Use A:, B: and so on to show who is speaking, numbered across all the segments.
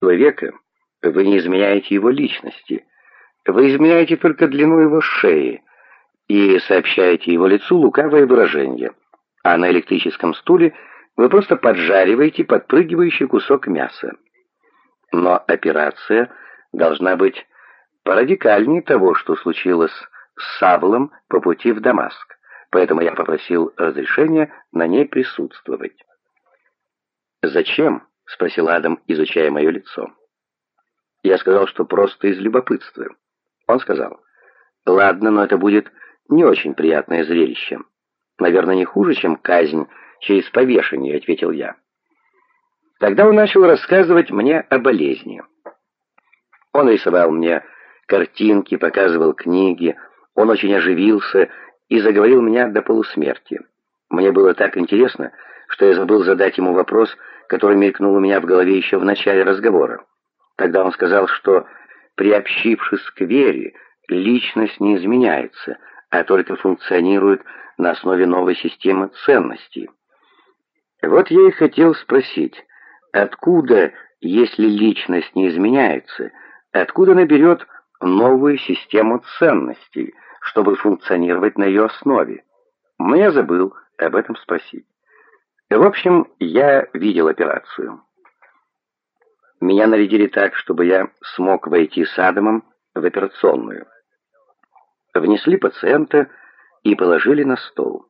A: человека вы не изменяете его личности, вы изменяете только длину его шеи и сообщаете его лицу лукавое выражение, а на электрическом стуле вы просто поджариваете подпрыгивающий кусок мяса. Но операция должна быть порадикальнее того, что случилось с Савлом по пути в Дамаск, поэтому я попросил разрешения на ней присутствовать. «Зачем?» — спросил Адам, изучая мое лицо. Я сказал, что просто из любопытства. Он сказал, «Ладно, но это будет не очень приятное зрелище. Наверное, не хуже, чем казнь через повешение», — ответил я. Тогда он начал рассказывать мне о болезни. Он рисовал мне картинки, показывал книги, он очень оживился и заговорил меня до полусмерти. Мне было так интересно, что я забыл задать ему вопрос, который мелькнул у меня в голове еще в начале разговора. Тогда он сказал, что, приобщившись к вере, личность не изменяется, а только функционирует на основе новой системы ценностей. Вот я и хотел спросить, откуда, если личность не изменяется, откуда наберет новую систему ценностей, чтобы функционировать на ее основе? Но я забыл об этом спросить. В общем, я видел операцию. Меня нарядили так, чтобы я смог войти с Адамом в операционную. Внесли пациента и положили на стол.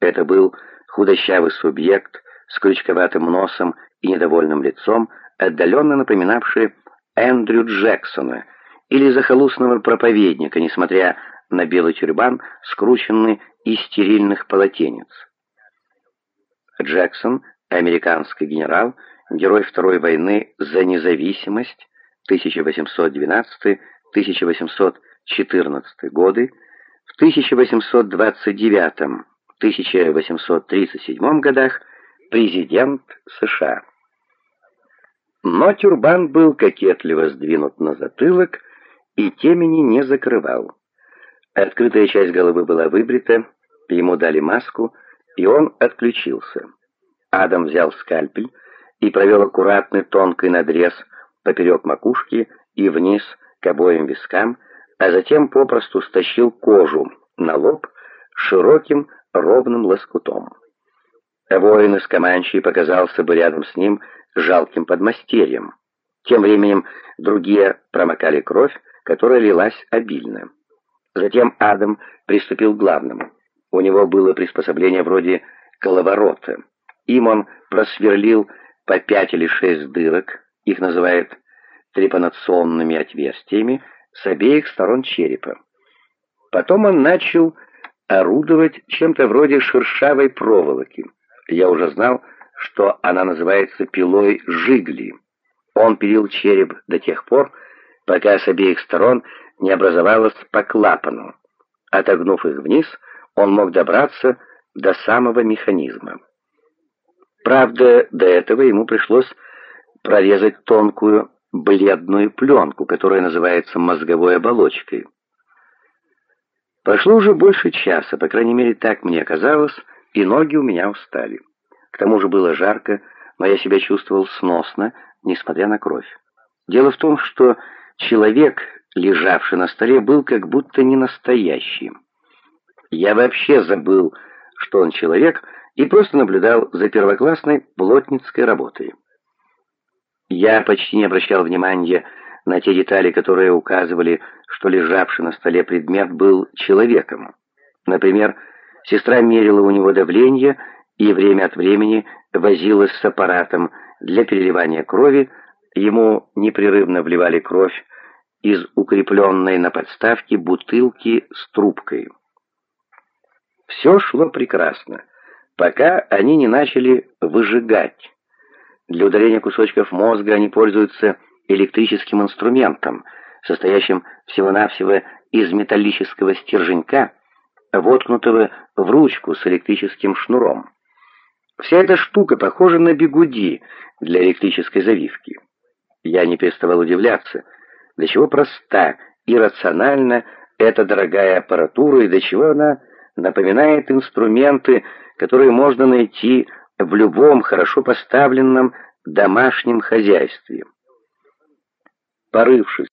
A: Это был худощавый субъект с крючковатым носом и недовольным лицом, отдаленно напоминавший Эндрю Джексона или захолустного проповедника, несмотря на белый тюрбан, скрученный из стерильных полотенец. Джексон, американский генерал, герой Второй войны за независимость 1812-1814 годы, в 1829-1837 годах президент США. Но тюрбан был кокетливо сдвинут на затылок и темени не закрывал. Открытая часть головы была выбрита, ему дали маску, и он отключился. Адам взял скальпель, и провел аккуратный тонкий надрез поперек макушки и вниз к обоим вискам, а затем попросту стащил кожу на лоб широким ровным лоскутом. Воин из Каманчи показался бы рядом с ним жалким подмастерьем. Тем временем другие промокали кровь, которая лилась обильно. Затем Адам приступил к главному. У него было приспособление вроде коловорота. Им он просверлил по пять или шесть дырок, их называют трепанационными отверстиями, с обеих сторон черепа. Потом он начал орудовать чем-то вроде шершавой проволоки. Я уже знал, что она называется пилой жигли. Он пилил череп до тех пор, пока с обеих сторон не образовалось по клапану. Отогнув их вниз, он мог добраться до самого механизма. Правда, до этого ему пришлось прорезать тонкую бледную пленку, которая называется мозговой оболочкой. Прошло уже больше часа, по крайней мере, так мне казалось, и ноги у меня устали. К тому же было жарко, но я себя чувствовал сносно, несмотря на кровь. Дело в том, что человек, лежавший на столе, был как будто не настоящим. Я вообще забыл, что он человек, и просто наблюдал за первоклассной плотницкой работой. Я почти не обращал внимания на те детали, которые указывали, что лежавший на столе предмет был человеком. Например, сестра мерила у него давление и время от времени возилась с аппаратом для переливания крови, ему непрерывно вливали кровь из укрепленной на подставке бутылки с трубкой. Все шло прекрасно пока они не начали выжигать. Для удаления кусочков мозга они пользуются электрическим инструментом, состоящим всего-навсего из металлического стерженька, воткнутого в ручку с электрическим шнуром. Вся эта штука похожа на бигуди для электрической завивки. Я не переставал удивляться, до чего проста и рациональна эта дорогая аппаратура и до чего она напоминает инструменты, которые можно найти в любом хорошо поставленном домашнем хозяйстве. Порывшись